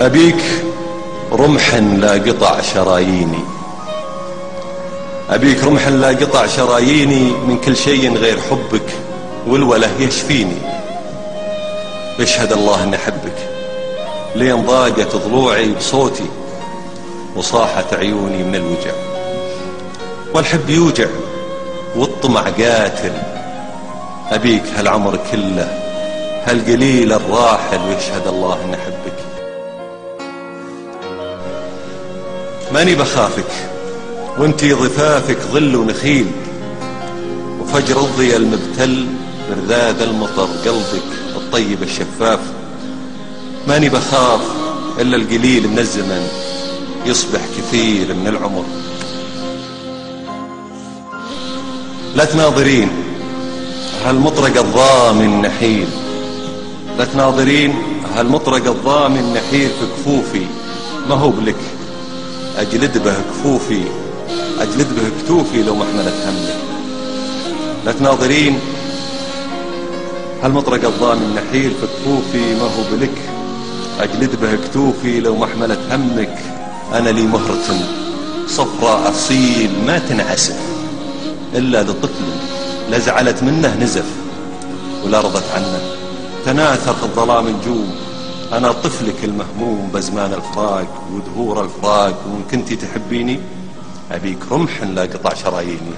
أبيك رمح لا قطع شراييني. أبيك رمح لا قطع شراييني من كل شيء غير حبك والوله يشفيني. يشهد الله أن أحبك. لين ضاقت ضلوعي بصوتي وصاحت عيوني من الوجع. والحب يوجع والطمع قاتل. أبيك هالعمر كله هالقليل الراحل ويشهد الله أن أحبك. ماني بخافك وانتي ضفافك ظل ونخيل وفجر الضي المبتل برذاذ المطر قلبك الطيب الشفاف. ماني بخاف إلا القليل من الزمن يصبح كثير من العمر. لا تناظرين هالمطرق الضامن نحيل لا تناظرين هالمطرق الضامن نحيل في كفوفي؟ ما هو بلك؟ أجلد به كفوفي أجلد به كتوفي لو محملت همك. لا تناظرين هالمطرق الضامن نحيل في كفوفي ما هو بلك؟ أجلد به كتوفي لو محملت همك. أنا لي مهرة صفراء أصيل ما تنعسف. إلا لطفل لزعلت منه نزف ولا رضت عنه. تناثر في الظلام نجوم أنا طفلك المهموم بزمان الفراق ودهور الفراق وإن كنتي تحبيني أبيك رمح لا قطع شراييني.